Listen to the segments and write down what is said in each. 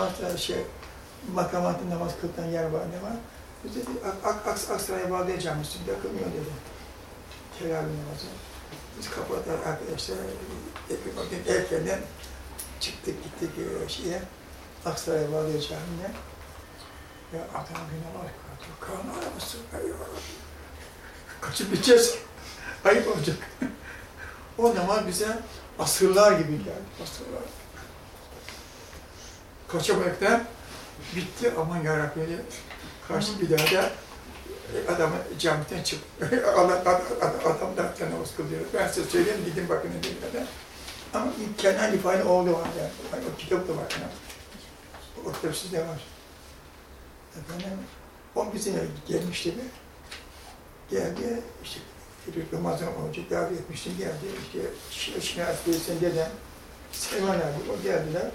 namaz da şey, makamatı namaz kılınan yer var ne var? Biz dedi, Ak- Ak- Aks- Aksaray'a bağlayacağım kılmıyor dedi. Teravih namazı. Biz kapıda arkadaşlar epey vakit erkenden çıktık gittik e, şeye, Aksaray'a bağlayacağım yine. Ya adam yine var, kan araması, ay yarabbim. Kaçıp gideceğiz, ayıp olacak. o namaz bize asırlar gibi geldi, asırlar. Kaçamak da bitti, aman yarabbim dedi. Karşı bir daha da e, adamı camiden çık. adam, adam, adam da namaz kılıyor. Ben size söyleyeyim, gidin bakın dedim de. Ama Kenan İfade oğlu var yani. Yani o kitap da var. Yani. O kitap sizde var. Efendim, o bizimle gelmişti bir. Geldi, işte bir Ramazan Hoca davet etmiştim, geldi. İşte Ş- Şinasi Bey'sin dedem, Seyman abi, o geldiler.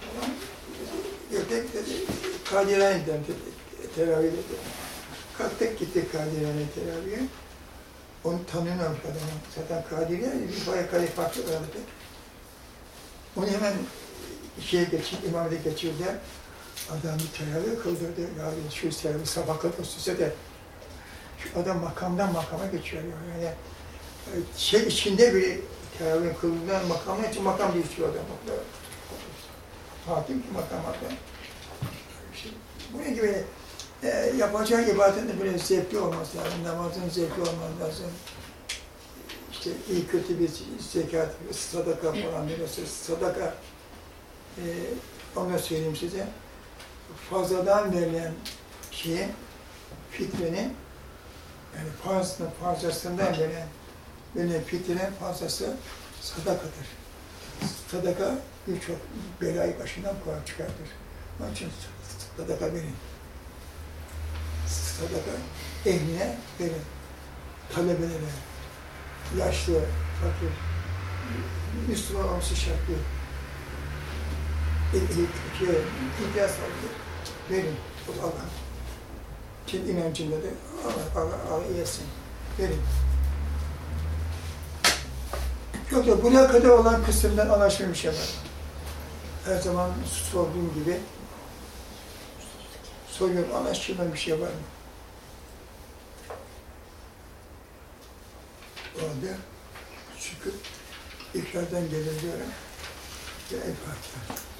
Tamam. Geldik dedi, Kadira'ya dedi, teravih dedi. Kalktık gittik Kadira'ya teravihe. Onu tanıyorlarmış adamı. Zaten Kadiriye bir bayağı kadar farklı aradı. Onu hemen şeye geçip, imamete geçirdi. Adam bir teravih kıldırdı. Ya şu teravih sabah kadar süse de şu adam makamdan makama geçiyor. Yani e, şey içinde bir teravih kıldığından makamına için makam değiştiriyor adam. Hakim ki makam hakim. İşte bunun gibi e, yapacağı ibadetin de böyle zevkli olması lazım. Namazın zevkli olması lazım. İşte iyi kötü bir zekat, sadaka falan verirse sadaka e, onu söyleyeyim size. Fazladan verilen şeyi, fitrenin yani fazla, fazlasından verilen verilen fitrenin fazlası sadakadır. Sadaka birçok belayı başından koyar çıkartır. Onun için sadaka verin sadaka ehline verin. Talebelere, yaşlı, fakir, Müslüman olması şart değil. Şey, ihtiyaç sahibi verin. O Allah. Kendi inancında da Allah, Allah, Allah yesin. Verin. Yok yok, buna kadar olan kısımdan anlaşılmış şey var. Her zaman sorduğum gibi soruyorum, anlaşılan bir şey var mı? O halde şükür ikrardan gelir diyorum. Ve El Fatiha.